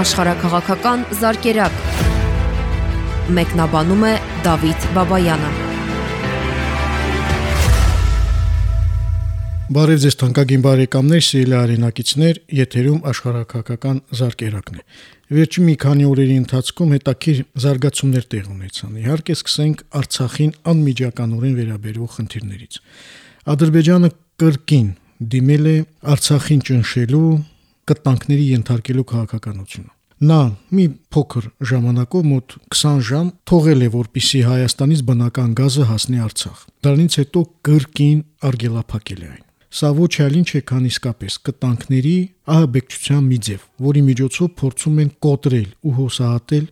աշխարհակղական զարգերակ։ Մեկնաբանում է Դավիթ Բաբայանը։ Բարև ձեզ թանկագին բարեկամներ, սիրելի արենակիցներ, եթերում աշխարհակղական զարգերակն է։ Վերջին մի քանի օրերի ընթացքում հետաքրիր զարգացումներ տեղ ունեցան։ Իհարկե, սկսենք Արցախին անմիջականորեն վերաբերող խնդիրներից։ Ադրբեջանը կրկին դիմել է Արցախին ճնշելու կտանքների ենթարկելու քաղաքականությունը։ Նա մի փոքր ժամանակով մոտ 20 ժամ թողել է, որպիսի Հայաստանից բնական գազը հասնի Արցախ։ Դրանից հետո կրկին արգելափակել է այն։ Սա ոչ այլ ինչ է, քան իսկապես կտանքների ահաբեկչության մի ձև, որի միջոցով փորձում են կոտրել ու հուսահատել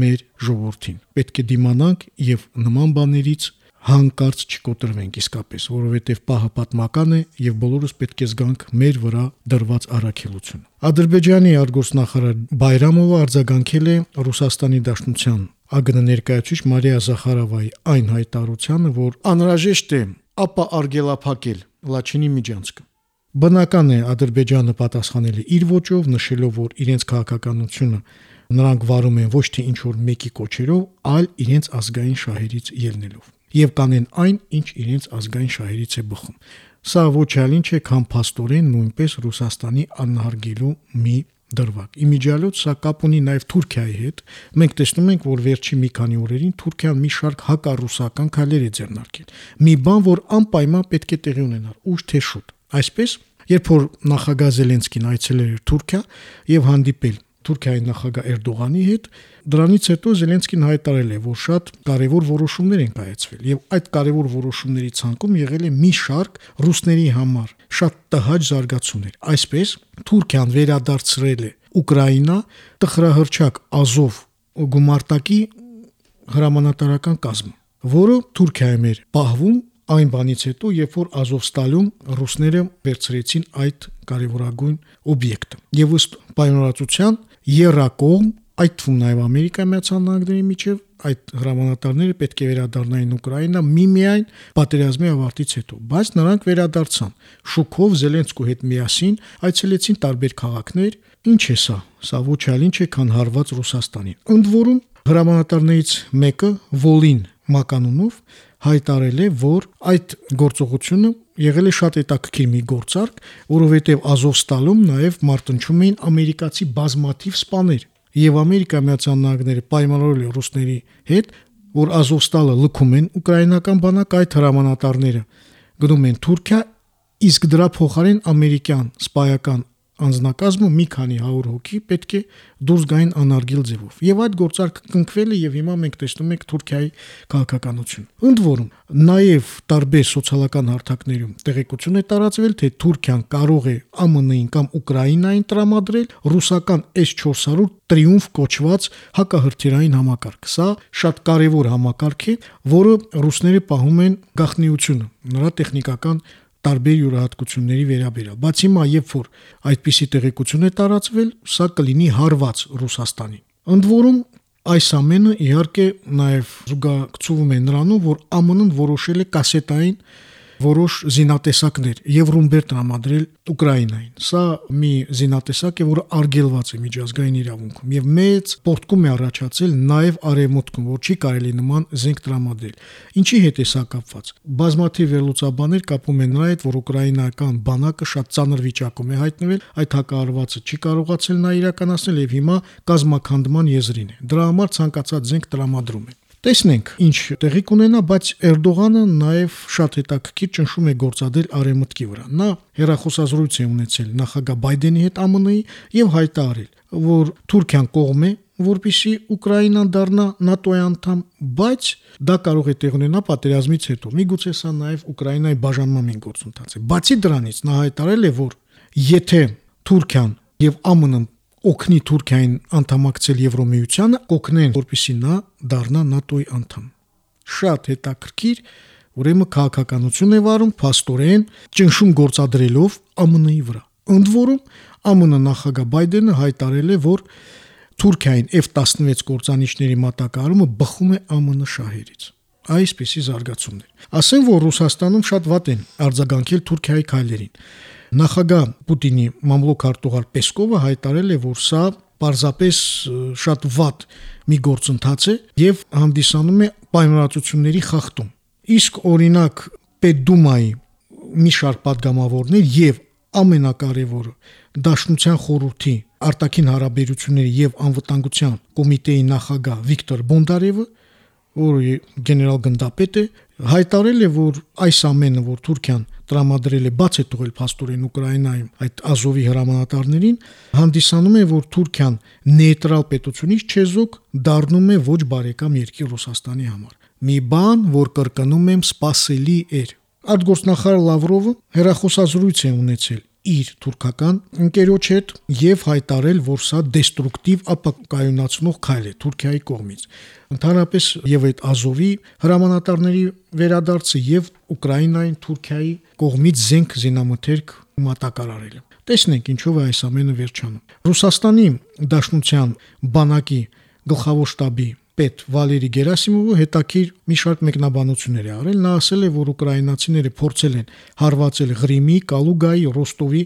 մեր ժողովրդին։ Պետք է դիմանանք եւ նման բաներից հանկարծ չկոտրվենք իսկապես, որովհետև պահը պատմական է եւ բոլորս պետք է զգանք մեր վրա դրված առաքելություն։ Ադրբեջանի արտգործնախարար Բայրամովը արձագանքել է Ռուսաստանի Դաշնության ԱԳՆ ներկայացուցիչ Մարիա Զախարովայի այն հայտարարությանը, որ անհրաժեշտ է ապա արգելափակել Լաչինի միջանցքը։ Բնական է Ադրբեջանը պատասխանել է իր ոճով, նշելով, որ իրենց քաղաքականությունը նրանք վարում են ոչ թե ինչ որ մեկի կոչերով, այլ իրենց ազգային շահերից ելնելով եւ կանեն այն, ինչ իրենց ազգային շահերից է բխում։ Սա ոչ այլ ինչ է, քան փաստորեն նույնպես Ռուսաստանի անհարգելու մի դրվագ։ Իմիջիալոց սա կապ ունի նաև Թուրքիայի հետ։ Մենք տեսնում ենք, որ վերջի մի քանի օրերին Թուրքիան մի շարք հակառուսական քայլեր է ձեռնարկել։ Մի բան, որ անպայման պետք է տեղի ունենար, ուշ թե շուտ։ Այսպես, երբ որ նախագահ Զելենսկին այցելել էր Թուրքիա եւ հանդիպել Թուրքիայի նախագահ Էրդողանի հետ, դրանից հետո Զելենսկին հայտարարել է, որ շատ կարևոր որոշումներ են կայացվել եւ այդ կարևոր որոշումների ցանկում եղել է մի շարք ռուսների համար շատ տհաճ զարգացումներ։ Այսպես Թուրքիան վերադարձրել է Ուկրաինա տխրահրճակ Ազով գումարտակի հրամանատարական կազմ, որը Թուրքիայում էր պահվում այն բանից հետո, երբ որ Ազովստալում ռուսները վերցրեցին այդ կարևորագույն օբյեկտը։ Եվ ըստ պայմանավորվածության երակողմ, այդ թվում նաև Ամերիկայի Միացյալ Նահանգների միջև այդ հրամանատարները պետք է վերադառնային Ուկրաինա միմիայն պատերազմի ավարտից հետո, բայց նրանք վերադարձան։ Շուկով Զելենսկու հետ միասին այցելեցին տարբեր քաղաքներ։ Ինչ է սա։ Սա ոչ այլ ինչ է, քան հարված Ռուսաստանին։ Ընդ որում հրամանատարներից մեկը Վոլին մականունով հայտարել է, որ այդ գործողությունը եղել է շատ հետաքրքիր մի գործարք, որովհետև Ազովստալում նաև մարտնչում էին ամերիկացի բազմաթիվ սպաներ եւ Ամերիկա Միացյալ Նահանգները պայմանավորել է ռուսների հետ, որ Ազովստալը լքում են ուկրաինական բանակ այդ հրամանատարները գնում են Թուրքիա, իսկ դրա փոխարեն ամերիկյան սպայական անձնակազմը մի քանի 100 հոգի պետք է դուրս գային անարգիլ ձևով։ Եվ այդ գործարքը կնքվել է եւ հիմա մենք տեսնում ենք Թուրքիայի քաղաքականություն։ Ընդ որում, նաեւ տարբեր սոցիալական հարթակներում տեղեկություն է տարածվել, թե Թուրքիան կարող է ԱՄՆ-ին կամ Ուկրաինային տրամադրել ռուսական S400 տրիումֆ կոչված հակահրթիռային համակարգ։ Սա շատ կարևոր համակարգ է, որը ռուսները պահում են գաղտնիությունը, նրա տեխնիկական տարբեր յուրահատկությունների վերաբերյալ։ Բայց հիմա, երբ որ այդպիսի տեղեկություն է տարածվել, սա կլինի հարված Ռուսաստանին։ Ընդ որում այս ամենը իհարկե նաև զուգակցվում է նրանով, որ ԱՄՆ-ն որոշել է կասետային որոշ զինատեսակներ եւ ռումբեր տրամադրել Ուկրաինային։ Սա մի զինատեսակ է, որը արգելված է միջազգային իրավունքում եւ մեծ պորտկում է առաջացել նաեւ արևմուտքում, որ չի կարելի նման զենք տրամադրել։ Ինչի հետ է սա կապված։ Բազմաթիվ վերլուծաբաններ կապում են նրա հետ, որ ուկրաինական բանակը շատ ծանր վիճակում է հայտնվել, այդ հակահարվածը չի կարողացել նա իրականացնել եւ հիմա կազմակերպման եզրին է։ Դրա համար ցանկացած զենք տրամադրում է։ Տեսնենք, ինչ տեղի կունենա, բայց Էրդողանը նաև շատ հետաքրքիր ճնշում է գործադրել արևմուտքի վրա։ Նա հերախոսազրույց է ունեցել նախագահ Բայդենի հետ ԱՄՆ-ի եւ հայտարարել, որ Թուրքիան կողմ է որպիսի Ուկրաինան դառնա ՆԱՏՕ-ի անդամ, բայց դա կարող է տեղ ունենա պատերազմից հետո։ Միգուցե սա նաև Ուկրաինայի բաժանման մի գործընթաց է։ Բացի դրանից նա հայտարարել է, որ եթե Թուրքիան եւ ԱՄՆ-ն օգնի Թուրքիային անդամակցել Եվրոմիությանը, օգնեն, որպեսզի նա դառնա ՆԱՏՕ-ի անդամ։ Շատ հետաքրքիր, ուրեմն քաղաքականություն է վարում փաստորեն ճնշում գործադրելով ԱՄՆ-ի վրա։ Ընդ որում ԱՄՆ նախագահ Բայդենը հայտարարել է, որ Թուրքիային F-16 կործանիչների մատակարարումը բխում է ԱՄՆ շահերից այսպիսի զարգացումներ։ Ասեն, որ Ռուսաստանում շատ վատ են արձագանքել Թուրքիայի քայլերին։ Նախագահ Պուտինի մամլուք արտուղար Պեսկովը հայտարել է, որ սա պարզապես շատ վատ մի գործընթաց է եւ հանդիսանում է պայմանավորությունների խախտում։ Իսկ օրինակ Պետդումայի մի շարք падգամավորներ եւ ամենակարևորը Դաշնության խորհրդի արտաքին հարաբերությունների եւ անվտանգության կոմիտեի նախագահ Վիկտոր Բոնդարևը որը գեներալ գնդապետ է, հայտարել է, որ այս ամենը, որ Թուրքիան տրամադրել է բաց է թողել փաստորեն Ուկրաինայում այդ Ազովի հրամանատարներին, հանդիսանում է, որ Թուրքիան նեյտրալ պետությունից չեզոք դառնում է ոչ բարեկամ երկիր Ռուսաստանի համար։ Մի բան, որ կրկնում եմ, սпасելի էր։ Արտգործնախարար Լավրովը հերախոսազրույց է ունեցել իր թուրքական ընկերոջ հետ եւ հայտարել, որ սա դեստրուկտիվ ապակայունացնող քայլ է Թուրքիայի կողմից։ Ընդհանրապես եւ այդ Ազովի հրամանատարների վերադարձը եւ Ուկրաինային Թուրքիայի կողմից զենք զինամթերք մատակարարելը։ Տեսնենք ինչով է այս ամենը վերջանում։ Ռուսաստանի Դաշնության բանակի գլխավոր շտաբի պետ Վալերի Գերասիմովը հետաքրիր մի շարք մեկնաբանություններ է արել։ Նա ասել է, որ ուկրաինացիները փորձել են հարվածել Ղրիմի, Կալուգայի, Ռոստովի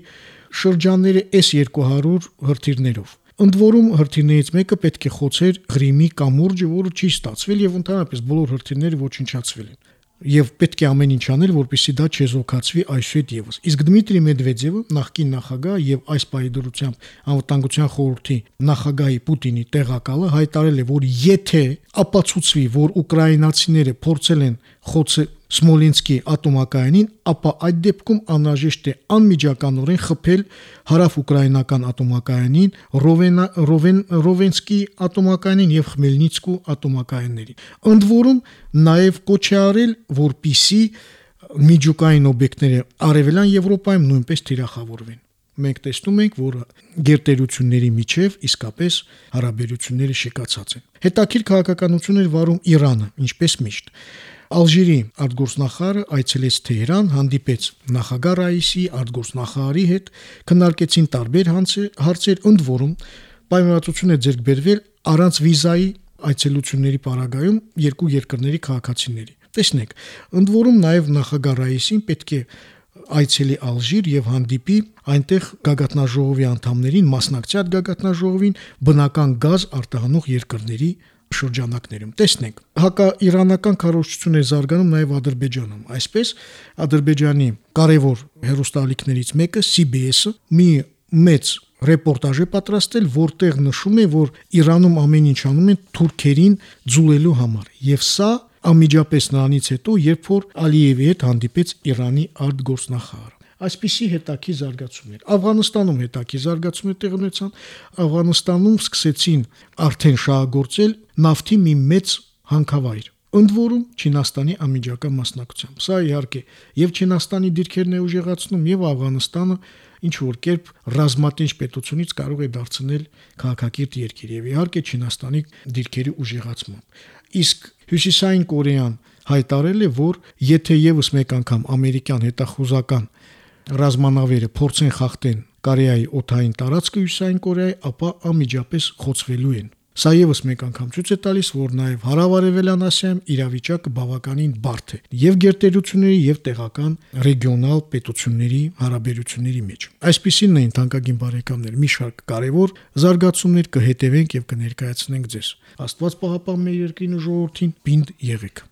շրջանները S200 հրթիռներով։ Ընդ որում հրթիռներից մեկը պետք է խոցեր Ղրիմի կամուրջը, որը չի ստացվել եւ ընդհանրապես բոլոր հրթիռները ոչնչացվել են եւ պետք է ամեն ինչ անել, որպեսզի դա չեզոքացվի այսուհետ եւս։ Իսկ Դմիտրի Մեդվեդևը, նախկին նախագահ եւ այս պահի դրությամբ անվտանգության խորհրդի նախագահի Պուտինի տեղակալը հայտարարել է, որ եթե ապացուցվի, որ ուկրաինացիները փորձել են խոցել Սմոլինսկի ատոմակայանին, ապա այդ դեպքում անհրաժեշտ է անմիջականորեն խփել հարավ-ուկրաինական ատոմակայանին, Ռովենա Ռովեն Ռովենսկի ատոմակայանին եւ Խմելնիցկու ատոմակայաններին։ Ընդ որում նաեւ կոչ է արել, որպիսի միջուկային օբյեկտները արևելյան Եվրոպայում նույնպես թիրախավորվեն մենք տեսնում ենք, որ գերտերությունների միջև իսկապես հարաբերությունները շեկացած են։ Հետաքրիր քաղաքականություններ վարում Իրանը, ինչպես միշտ։ Ալժիրի արտգործնախարարը այցելեց Թեհրան, հանդիպեց նախագահ Ռաիսի արտգործնախարարի հետ, քննարկեցին տարբեր հարցեր, ընդ որում պայմանավորություն է ձեռք բերվել առանց վիզայի այցելությունների պարագայում երկու երկրների քաղաքացիների։ Տեսնեք, ընդ որում նաև նախագահ Ռաիսին պետք է այցելի Ալժիր եւ հանդիպի այնտեղ գագաթնաժողովի անդամներին մասնակցի այդ գագաթնաժողովին բնական գազ արտահանող երկրների շրջանակներում։ Տեսնենք, հակա-իրանական քարոշչություն է զարգանում նաև Ադրբեջանում։ Այսպես Ադրբեջանի կարևոր հերոստալիքներից մեկը CBS-ը մի մեծ ռեպորտաժ է պատրաստել, որտեղ նշում է, որ Իրանում ամեն ինչ անում են թուրքերին ձուլելու համար։ Եվ սա անմիջապես նրանից հետո, երբ որ Ալիևի հետ հանդիպեց Իրանի արտգործնախարարը այսպիսի հետաքի զարգացումներ։ Աфghanistan-ում հետաքի զարգացումներ տեղ ունեցան, Աфghanistan-ում սկսեցին արդեն շահագործել նավթի մի մեծ հանքավայր ընդ որում Չինաստանի ամիջական մասնակցությամբ։ Սա իհարկե եւ Չինաստանի դիրքերն է ուժեղացնում եւ Աфghanistan-ը ինչ որ կերպ ռազմատենչ պետությունից կարող է դարձնել քաղաքակիրթ երկիր եւ իհարկե Չինաստանի դիրքերի ուժեղացմամբ։ Իսկ Հյուսիսային Կորեան հայտարել է, որ եթե եւս մեկ անգամ ամերիկյան հետախուզական ռազմանավերը փորձեն խախտեն Կորեայի օթային տարածքը Հյուսիսային Կորեայի, ապա անմիջապես խոցվելու են։ Սա եւս մեկ անգամ ցույց է տալիս, որ նաեւ հարավարևելյան Ասիայում իրավիճակը բավականին բարդ է եւ գերտերությունների եւ տեղական ռեգիոնալ պետությունների հարաբերությունների մեջ։ Այսպիսին էին թանկագին բարեկամներ մի շարք կարևոր զարգացումներ կհետևենք եւ կներկայացնենք ձեզ։ Աստված պահապան մեր երկրին ու ժողովրդին, պինդ եղեք։